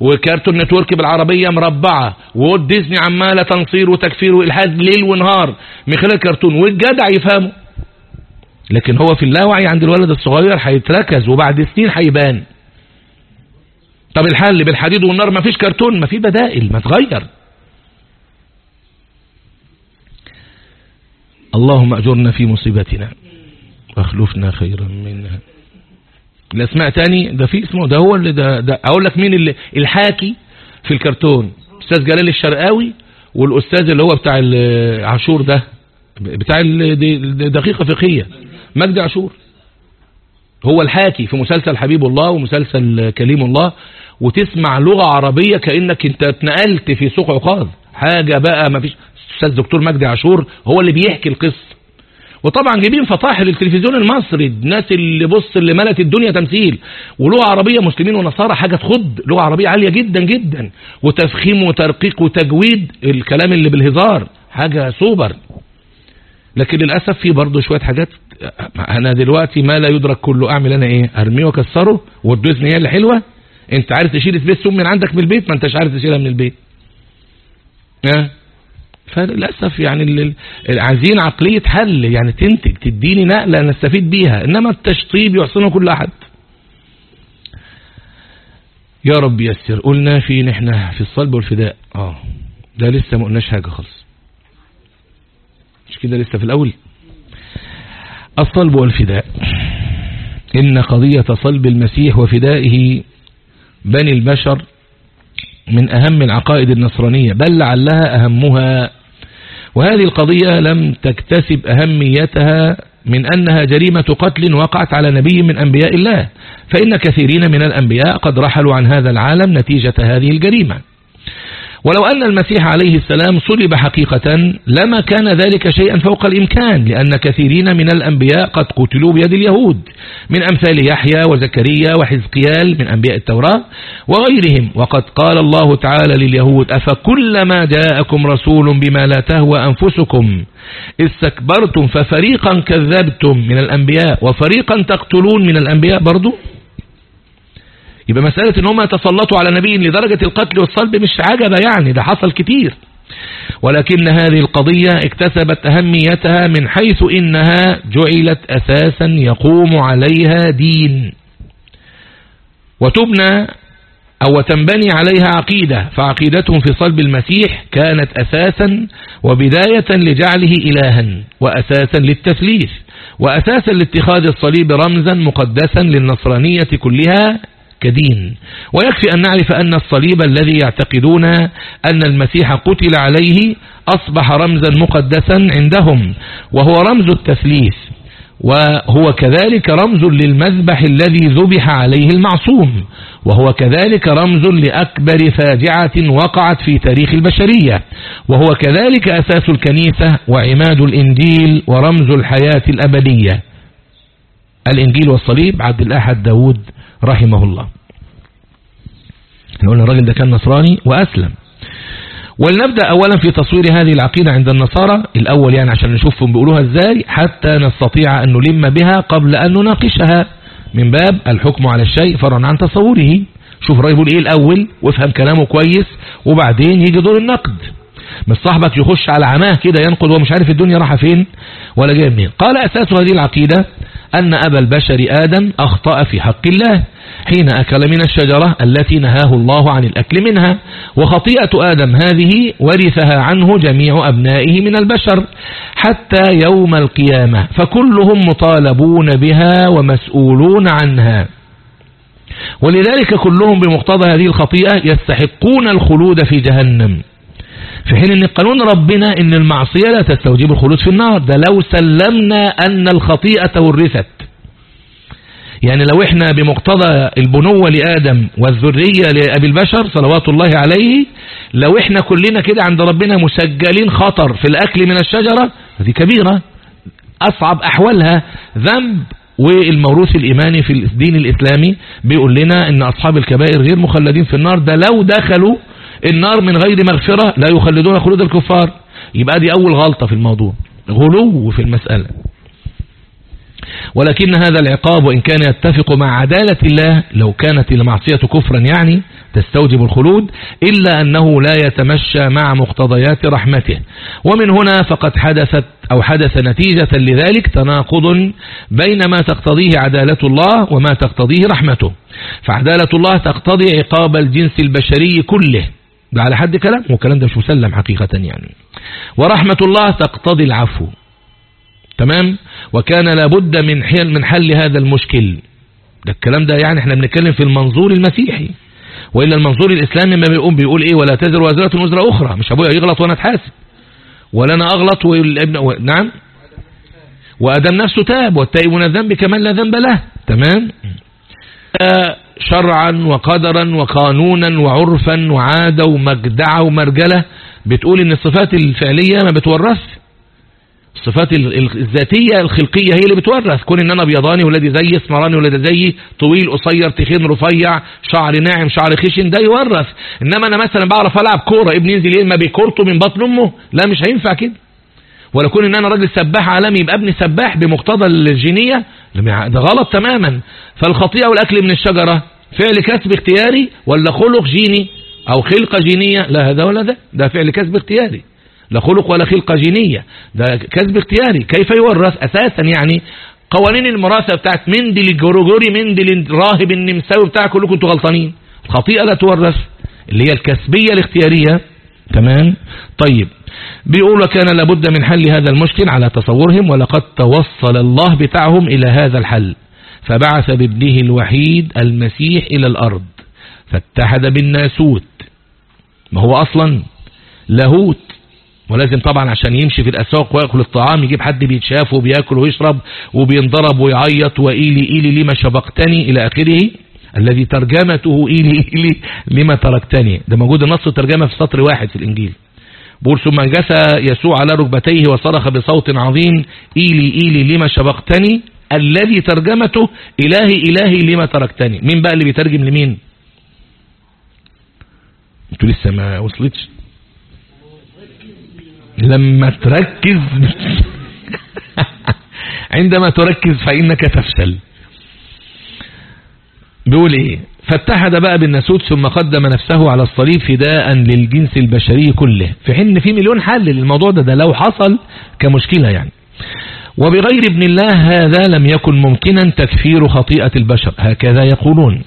و Cartoon Network بالعربية مربعة. Walt Disney عمالة تنصير وتكفير وإلحاد ليل ونهار من خلال الكرتون والجدع يفهمه لكن هو في اللاوعي عند الولد الصغير هيتركز وبعد سنين هيبان. طب الحل بالحديد والنار ما فيش كرتون ما في بدائل ما تغير. اللهم أجرنا في مصيبتنا. واخلفنا خيرا منها. الاسماء تاني ده في اسمه ده هو اللي ده, ده أقول لك مين اللي الحاكي في الكرتون. أستاذ جلال الشرقاوي والأستاذ اللي هو بتاع عاشور ده بتاع الدقيقة فقهية مجدي عاشور. هو الحاكي في مسلسل حبيب الله ومسلسل كليم الله. وتسمع لغة عربية كأنك أنت اتنقلت في سوق عقاظ حاجة بقى ما فيش. أستاذ دكتور مجدي عاشور هو اللي بيحكي القصة. وطبعا جايبين فطاحل التلفزيون المصري الناس اللي بص اللي ملت الدنيا تمثيل ولغة عربية مسلمين ونصارى حاجة تخض لغة عربية عالية جدا جدا. وتفخيم وترقيق وتجويد الكلام اللي بالهزار حاجة سوبر. لكن للأسف في برضه شوية حاجات أنا دلوقتي ما لا يدرك كله أعمل أنا إيه أرميه وأكسره والدوزني هي اللي حلوة. أنت عارف تشيل Space من عندك من البيت؟ ما أنتش عارف تشيلها من البيت. ها؟ فللأسف يعني عايزين عقلية حل يعني تنتج تديني نقلة نستفيد بيها إنما التشطيب يحسنه كل أحد. يا رب يسر. قلنا في نحن في الصلب والفداء. آه ده لسه ما قلناش حاجة خالص. مش كده لسه في الأول؟ الصلب والفداء. إن قضية صلب المسيح وفدائه بني البشر من أهم العقائد النصرانية بل لعلها أهمها. وهذه القضية لم تكتسب أهميتها من أنها جريمة قتل وقعت على نبي من أنبياء الله. فإن كثيرين من الأنبياء قد رحلوا عن هذا العالم نتيجة هذه الجريمة. ولو أن المسيح عليه السلام صلب حقيقة لما كان ذلك شيئا فوق الإمكان لأن كثيرين من الأنبياء قد قتلوا بيد اليهود من أمثال يحيى وزكريا وحزقيال من أنبياء التوراة وغيرهم. وقد قال الله تعالى لليهود أفكلما جاءكم رسول بما لا تهوى أنفسكم استكبرتم ففريقا كذبتم من الأنبياء وفريقا تقتلون من الأنبياء برضو؟ يبقى مسألة إن هم يتسلطوا على نبي لدرجة القتل والصلب مش عجبة يعني ده حصل كتير. ولكن هذه القضية اكتسبت أهميتها من حيث إنها جعلت أساسا يقوم عليها دين. وتبنى أو تنبني عليها عقيدة فعقيدتهم في صلب المسيح كانت أساسا وبداية لجعله إلها وأساسا للتثليث وأساسا لاتخاذ الصليب رمزا مقدسا للنصرانية كلها كدين. ويكفي أن نعرف أن الصليب الذي يعتقدون أن المسيح قتل عليه أصبح رمزا مقدسا عندهم وهو رمز التثليث وهو كذلك رمز للمذبح الذي ذبح عليه المعصوم وهو كذلك رمز لأكبر فاجعة وقعت في تاريخ البشرية وهو كذلك أساس الكنيسة وعماد الإنجيل ورمز الحياة الأبدية. الإنجيل والصليب عبد الأحد داود. رحمه الله قلنا الراجل ده كان نصراني وأسلم. ولنبدأ أولا في تصوير هذه العقيدة عند النصارى. الأول يعني عشان نشوفهم بيقولوها إزاي حتى نستطيع أن نلم بها قبل أن نناقشها. من باب الحكم على الشيء فرعا عن تصوره. شوف الراجل بيقول إيه الأول وافهم كلامه كويس وبعدين يجي دور النقد. مش صاحبك يخش على عماه كده ينقد ومش عارف الدنيا رايحة فين ولا جاية منين. قال أساس هذه العقيدة أن أبا البشر آدم أخطأ في حق الله حين أكل من الشجرة التي نهاه الله عن الأكل منها وخطيئة آدم هذه ورثها عنه جميع أبنائه من البشر حتى يوم القيامة فكلهم مطالبون بها ومسؤولون عنها. ولذلك كلهم بمقتضى هذه الخطيئة يستحقون الخلود في جهنم. في حين إن قانون ربنا إن المعصية لا تستوجب الخلود في النار ده لو سلمنا أن الخطيئة ورثت. يعني لو إحنا بمقتضى البنوة لآدم والذرية لأبي البشر صلوات الله عليه لو إحنا كلنا كده عند ربنا مسجلين خطر في الأكل من الشجرة دي كبيرة أصعب أحوالها ذنب. والموروث الإيماني في الدين الإسلامي بيقول لنا إن أصحاب الكبائر غير مخلدين في النار ده لو دخلوا النار من غير مغفرة لا يخلدون خلود الكفار. يبقى دي أول غلطة في الموضوع غلو في المسألة. ولكن هذا العقاب وإن كان يتفق مع عدالة الله لو كانت المعصية كفرا يعني تستوجب الخلود إلا أنه لا يتمشى مع مقتضيات رحمته. ومن هنا فقد حدثت أو حدث نتيجة لذلك تناقض بين ما تقتضيه عدالة الله وما تقتضيه رحمته. فعدالة الله تقتضي عقاب الجنس البشري كله. ده على حد كلام؟ والكلام ده مش مسلم حقيقة يعني. ورحمة الله تقتضي العفو. تمام؟ وكان لابد من حل من حل هذا المشكل. ده الكلام ده يعني إحنا بنتكلم في المنظور المسيحي. وإلا المنظور الإسلامي ما بيقوم بيقول إيه؟ ولا تزر وزرة وزر أخرى. مش أبويا يغلط وأنا أتحاسب. ولا أنا أغلط والابن و... نعم؟ وأدم نفسه تاب. والتائب من الذنب كمان لا ذنب له. تمام؟ شرعا وقدرا وقانونا وعرفا وعادة ومجدعة ومرجلة. بتقول إن الصفات الفعلية ما بتورث. الصفات الذاتية الخلقية هي اللي بتورث. كون إن أنا بيضاني ولادي زي أسمراني ولادي زي طويل قصير تخين رفيع شعر ناعم شعر خشن ده يورث. إنما أنا مثلا بعرف ألعب كورة ابني ينزل يلما بكورته من بطن أمه لا مش هينفع كده. ولا كون إن أنا راجل سباح عالمي يبقى ابني سباح بمقتضى الجينية ده غلط تماما. فالخطيئة والأكل من الشجرة فعل كسب اختياري ولا خلق جيني؟ أو خلقة جينية؟ لا هذا ولا ده. ده فعل كسب اختياري. لا خلق ولا خلقة جينية. ده كسب اختياري. كيف يورث؟ أساسا يعني قوانين المراثة بتاعت مندل الجورجوري مندل الراهب النمساوي بتاع كلكم أنتوا غلطانين. الخطيئة لا تورث اللي هي الكسبية الاختيارية. تمام؟ طيب بيقول كان لابد من حل هذا المشكل على تصورهم ولقد توصل الله بتاعهم إلى هذا الحل. فبعث بابنه الوحيد المسيح إلى الأرض فاتحد بالناسوت. ما هو أصلا؟ لاهوت. ولازم طبعا عشان يمشي في الأسواق ويأكل الطعام يجيب حد بيتشاف وبيأكل ويشرب وبينضرب ويعيط وإيلي إيلي لما شبقتني إلى آخره؟ الذي ترجمته إيلي إيلي لما تركتني. ده موجود النص ترجمة في سطر واحد في الإنجيل. بقول ثم جسى يسوع على ركبتيه وصرخ بصوت عظيم إيلي إيلي لما شبقتني؟ الذي ترجمته إلهي إلهي لما تركتني. مين بقى اللي بيترجم لمين؟ أنتوا لسه ما وصلتش. لما تركز عندما تركز فإنك تفشل. بيقول إيه؟ فاتحد بقى بالناسوت ثم قدم نفسه على الصليب فداء للجنس البشري كله. في حين في مليون حل للموضوع ده ده لو حصل كمشكلة يعني. وبغير ابن الله هذا لم يكن ممكنا تكفير خطيئة البشر. هكذا يقولون.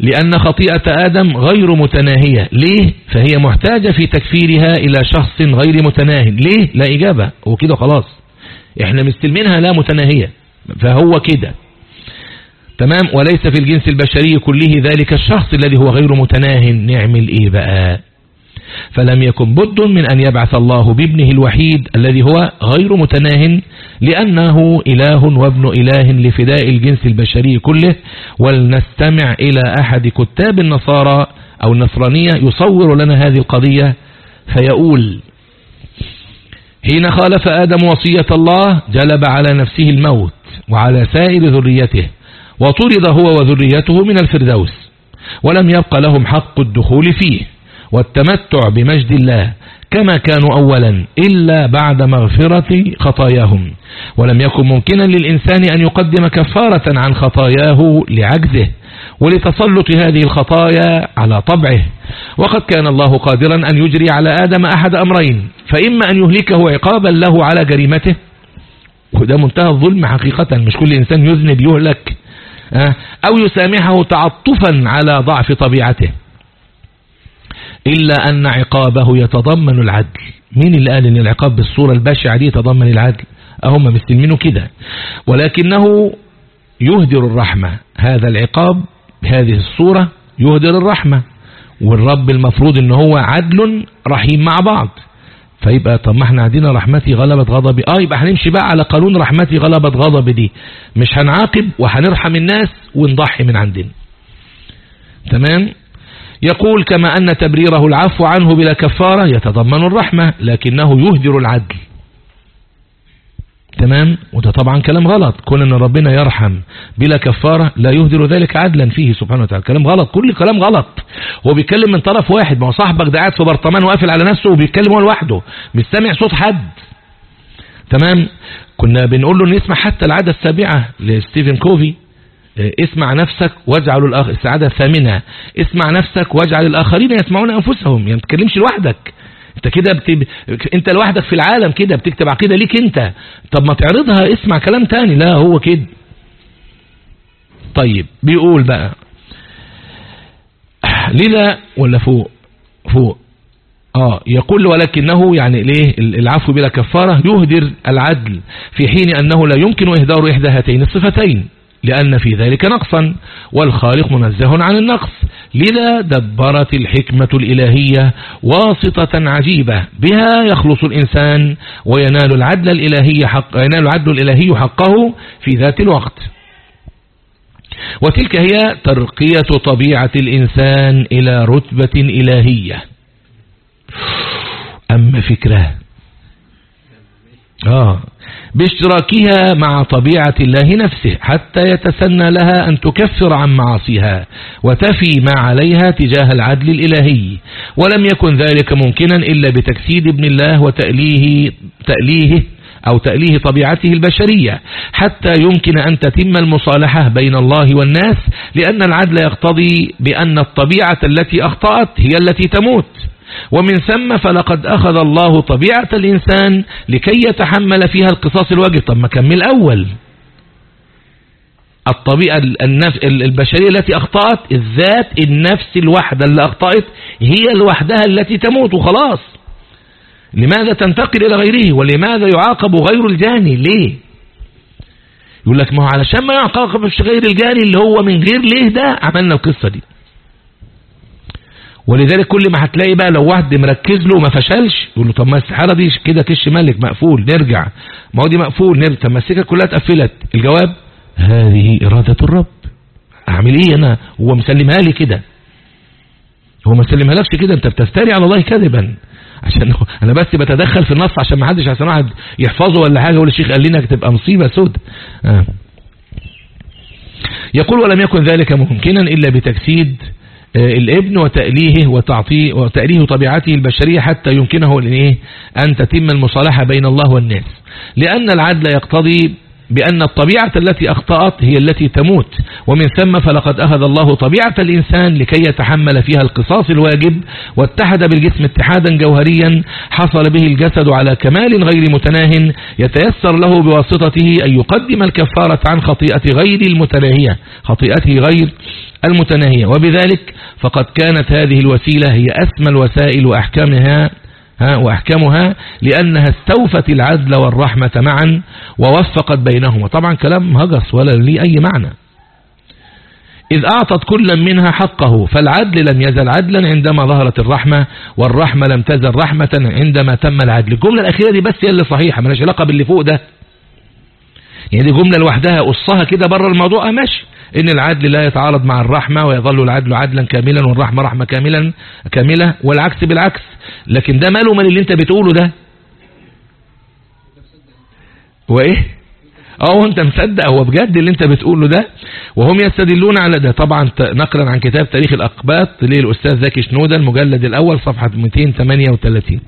لأن خطيئة آدم غير متناهية. ليه؟ فهي محتاجة في تكفيرها إلى شخص غير متناهي. ليه؟ لا إجابة. وكده خلاص. إحنا مستلمينها لا متناهية. فهو كده. تمام؟ وليس في الجنس البشري كله ذلك الشخص الذي هو غير متناه. نعمل إيه بقى؟ فلم يكن بد من أن يبعث الله بابنه الوحيد الذي هو غير متناه لأنه إله وابن إله لفداء الجنس البشري كله. ولنستمع إلى أحد كتاب النصارى أو النصرانية يصور لنا هذه القضية فيقول حين خالف آدم وصية الله جلب على نفسه الموت وعلى سائر ذريته وطرد هو وذريته من الفردوس ولم يبق لهم حق الدخول فيه والتمتع بمجد الله كما كانوا أولا إلا بعد مغفرة خطاياهم. ولم يكن ممكنا للإنسان أن يقدم كفارة عن خطاياه لعجزه ولتسلط هذه الخطايا على طبعه. وقد كان الله قادرا أن يجري على آدم أحد أمرين فإما أن يهلكه عقابا له على جريمته. وده منتهى الظلم حقيقة مش كل إنسان يذنب يهلك. أو يسامحه تعطفا على ضعف طبيعته. إلا أن عقابه يتضمن العدل. مين اللي قال أن العقاب بالصورة البشعة دي يتضمن العدل؟ أهم مستلمينه كده. ولكنه يهدر الرحمة. هذا العقاب بهذه الصورة يهدر الرحمة. والرب المفروض إن هو عدل رحيم مع بعض. فيبقى طب ما إحنا عندنا رحمتي غلبت غضبي. آه يبقى هنمشي بقى على قانون رحمتي غلبت غضبي دي. مش هنعاقب وهنرحم الناس ونضحي من عندنا. تمام؟ يقول كما أن تبريره العفو عنه بلا كفارة يتضمن الرحمة لكنه يهدر العدل. تمام؟ وده طبعا كلام غلط. كون إن ربنا يرحم. بلا كفارة لا يهدر ذلك عدلا فيه سبحانه وتعالى. كلام غلط. كل كلام غلط. هو بيتكلم من طرف واحد. ما هو صاحبك ده قاعد في برطمان وقافل على نفسه وبيتكلم هو لوحده. مش سامع صوت حد. تمام؟ كنا بنقول له نسمع حتى العادة السابعة لستيفن كوفي. اسمع نفسك واجعل الآخر السعادة الثامنة اسمع نفسك واجعل الآخرين يسمعون أنفسهم. يعني ما تتكلمش لوحدك. انت كده بت... انت لوحدك في العالم كده بتكتب عقيدة ليك انت. طب ما تعرضها اسمع كلام تاني. لا هو كده. طيب بيقول بقى لذا ولا فوق؟ فوق. آه يقول ولكنه يعني ليه؟ العفو بلا كفارة يهدر العدل في حين أنه لا يمكن إهدار إحدى هاتين الصفتين لأن في ذلك نقصا والخالق منزه عن النقص. لذا دبرت الحكمة الإلهية واسطة عجيبة بها يخلص الإنسان وينال العدل الإلهي حق ينال العدل الإلهي حقه في ذات الوقت. وتلك هي ترقية طبيعة الإنسان إلى رتبة إلهية. أما فكرة آه. باشتراكها مع طبيعة الله نفسه حتى يتسنى لها أن تكفر عن معاصيها وتفي ما عليها تجاه العدل الإلهي. ولم يكن ذلك ممكنا إلا بتجسيد ابن الله وتأليه تأليهه أو تأليه طبيعته البشرية حتى يمكن أن تتم المصالحة بين الله والناس لأن العدل يقتضي بأن الطبيعة التي أخطأت هي التي تموت. ومن ثم فلقد أخذ الله طبيعة الإنسان لكي يتحمل فيها القصاص الواجب. طب ما كمل أول. الطبيعة النفس البشرية التي أخطأت الذات النفس الوحدة اللي أخطأت هي الوحدها التي تموت وخلاص. لماذا تنتقل إلى غيره؟ ولماذا يعاقب غير الجاني؟ ليه؟ يقول لك ما هو علشان ما يعاقب غير الجاني اللي هو من غير ليه ده؟ عملنا القصة دي. ولذلك كل ما هتلاقي بقى لو واحد مركز له ما فشلش يقول له طب ما السحاره دي كده كش ملك مقفول نرجع. ما هو دي مقفول نرجع. طب ما السكه كلها اتقفلت. الجواب هذه إرادة الرب. أعمل إيه أنا؟ هو مسلمها لي كده. هو ما سلمها لكش كده أنت بتفتري على الله كذبا. عشان أنا بس بتدخل في النص عشان ما حدش عشان واحد يحفظه ولا حاجة يقول الشيخ قال لنا تبقى مصيبة سود. آه. يقول ولم يكن ذلك ممكنا إلا بتجسيد الابن وتأليهه وتعطيه وتأليه طبيعته البشرية حتى يمكنه أن تتم المصالحة بين الله والناس. لأن العدل يقتضي بأن الطبيعة التي أخطأت هي التي تموت. ومن ثم فلقد أخذ الله طبيعة الإنسان لكي يتحمل فيها القصاص الواجب واتحد بالجسم اتحادا جوهريا حصل به الجسد على كمال غير متناه يتيسر له بواسطته أن يقدم الكفارة عن خطيئة غير المتناهية خطيئته غير المتناهية. وبذلك فقد كانت هذه الوسيلة هي أسمى الوسائل وأحكامها ها وأحكامها لأنها استوفت العدل والرحمة معا ووفقت بينهما. طبعا كلام هجس ولا لي أي معنى. إذ أعطت كل منها حقه فالعدل لم يزل عدلا عندما ظهرت الرحمة والرحمة لم تزل رحمة عندما تم العدل. الجملة الأخيرة دي بس هي اللي صحيحة مالهاش علاقة باللي فوق ده. يعني دي جملة لوحدها قصها كده بره الموضوع ماشي. إن العدل لا يتعارض مع الرحمة ويظل العدل عدلا كاملا والرحمة رحمة كاملا كاملة والعكس بالعكس. لكن ده ماله من اللي انت بتقوله ده؟ وإيه؟ آه انت مصدق. هو بجد اللي انت بتقوله ده؟ وهم يستدلون على ده. طبعا نقلا عن كتاب تاريخ الأقباط للأستاذ زكي شنودة المجلد الأول صفحة 238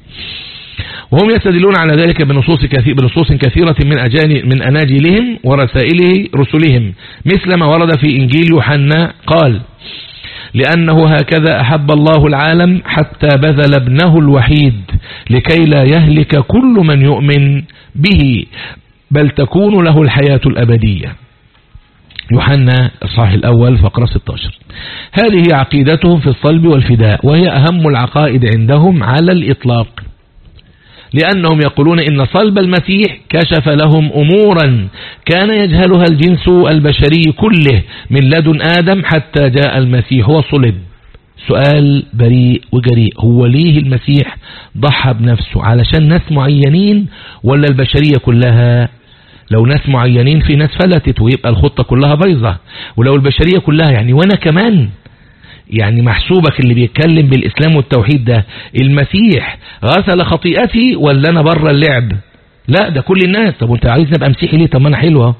وهم يستدلون على ذلك بنصوص كثير بنصوص كثيرة من أجاني من أناجيلهم ورسائله رسلهم مثل ما ورد في إنجيل يوحنا قال لأنه هكذا أحب الله العالم حتى بذل ابنه الوحيد لكي لا يهلك كل من يؤمن به بل تكون له الحياة الأبدية. يوحنا الصحيح الأول فقرة 16 هذه عقيدتهم في الصلب والفداء وهي أهم العقائد عندهم على الإطلاق. لأنهم يقولون إن صلب المسيح كشف لهم أمورا كان يجهلها الجنس البشري كله من لدن آدم حتى جاء المسيح وصلب. سؤال بريء وجريء. هو ليه المسيح ضحى بنفسه؟ علشان ناس معينين ولا البشرية كلها؟ لو ناس معينين في ناس فلتت ويبقى الخطة كلها بيضة ولو البشرية كلها يعني وأنا كمان يعني محسوبك اللي بيتكلم بالإسلام والتوحيد ده المسيح غسل خطيئتي ولا أنا بره اللعب. لا ده كل الناس. طب وانت عايزني أبقى مسيحي ليه؟ طب ما أنا حلوة.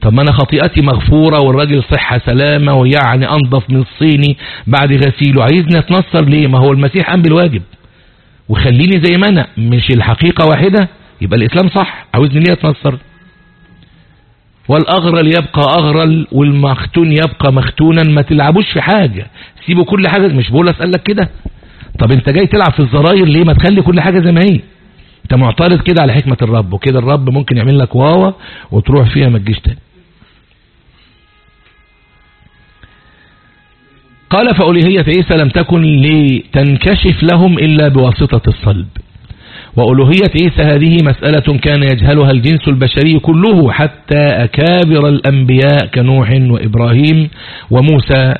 طب ما أنا خطيئتي مغفورة والراجل صحة سلامة ويعني أنضف من الصيني بعد غسيله. عايزني أتنصر ليه؟ ما هو المسيح قام بالواجب. وخليني زي ما أنا مش الحقيقة واحدة يبقى الإسلام صح. عاوزني ليه أتنصر؟ والأغرل يبقى أغرل والمختون يبقى مختونا ما تلعبوش في حاجة. سيبوا كل حاجة مش بقول أسألك كده. طب أنت جاي تلعب في الزراير ليه ما تخلي كل حاجة زي ما هي؟ أنت معترض كده على حكمة الرب وكده الرب ممكن يعمل لك واوا وتروح فيها ما تجيش تاني. قال فألوهية عيسى لم تكن لتنكشف لهم إلا بواسطة الصلب. وألوهية عيسى هذه مسألة كان يجهلها الجنس البشري كله حتى أكابر الأنبياء كنوح وإبراهيم وموسى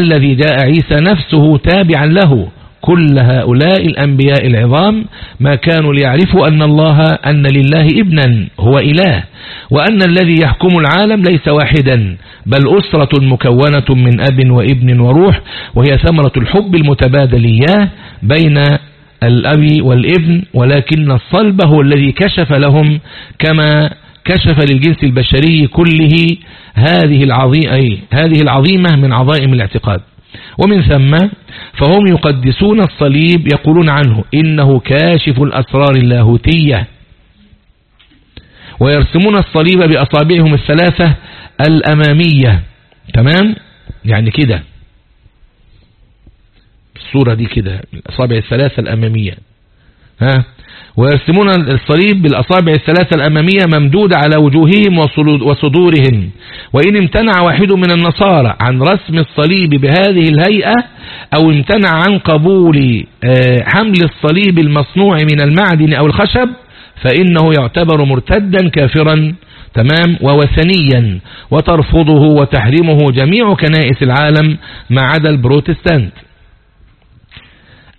الذي جاء عيسى نفسه تابعا له. كل هؤلاء الأنبياء العظام ما كانوا ليعرفوا أن الله أن لله ابنا هو إله وأن الذي يحكم العالم ليس واحدا بل أسرة مكونة من أب وابن وروح وهي ثمرة الحب المتبادل إياه بين الأب والابن ولكن الصلب هو الذي كشف لهم كما كشف للجنس البشري كله هذه العظيمة, هذه العظيمة من عظائم الاعتقاد. ومن ثم فهم يقدسون الصليب يقولون عنه إنه كاشف الأسرار اللاهوتية. ويرسمون الصليب بأصابعهم الثلاثة الأمامية. تمام؟ يعني كده. الصورة دي كده الأصابع الثلاثة الأمامية. ها؟ ويرسمون الصليب بالأصابع الثلاثة الأمامية ممدودة على وجوههم وصدورهم. وإن امتنع واحد من النصارى عن رسم الصليب بهذه الهيئة أو امتنع عن قبول حمل الصليب المصنوع من المعدن أو الخشب فإنه يعتبر مرتدا كافرا. تمام؟ ووثنيا وترفضه وتحرمه جميع كنائس العالم ما عدا البروتستانت.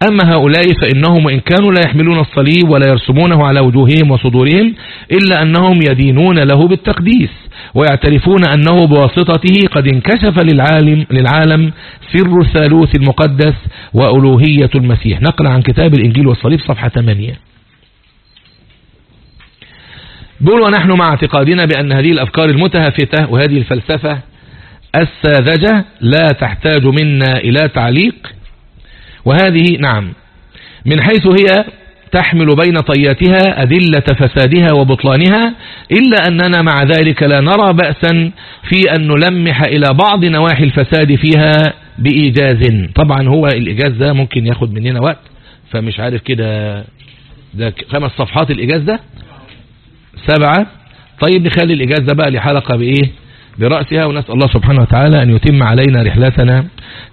أما هؤلاء فإنهم وإن كانوا لا يحملون الصليب ولا يرسمونه على وجوههم وصدورهم إلا أنهم يدينون له بالتقديس ويعترفون أنه بواسطته قد انكشف للعالم, للعالم سر الثالوث المقدس وألوهية المسيح. نقل عن كتاب الإنجيل والصليب صفحة 8 بيقول ونحن مع اعتقادنا بأن هذه الأفكار المتهافتة وهذه الفلسفة الساذجة لا تحتاج منا إلى تعليق وهذه نعم من حيث هي تحمل بين طياتها أدلة فسادها وبطلانها إلا أننا مع ذلك لا نرى بأسا في أن نلمح إلى بعض نواحي الفساد فيها بإيجاز. طبعا هو الإيجاز ده ممكن ياخد مننا وقت فمش عارف كده ده خمس صفحات الإيجاز ده؟ سبعة؟ طيب نخلي الإيجاز ده بقى لحلقة بإيه؟ برأسها ونسأل الله سبحانه وتعالى أن يتم علينا رحلتنا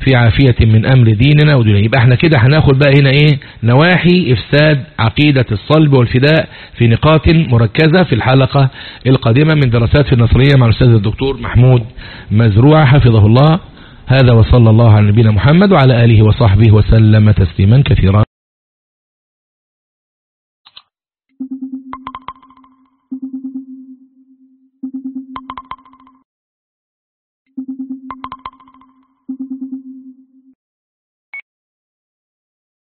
في عافية من أمر ديننا وديننا يبقى إحنا كده هناخد بقى هنا إيه؟ نواحي إفساد عقيدة الصلب والفداء في نقاط مركزة في الحلقة القادمة من دراسات في النصرية مع الأستاذ الدكتور محمود مزروع حفظه الله. هذا وصلى الله على نبينا محمد وعلى آله وصحبه وسلم تسليما كثيرا.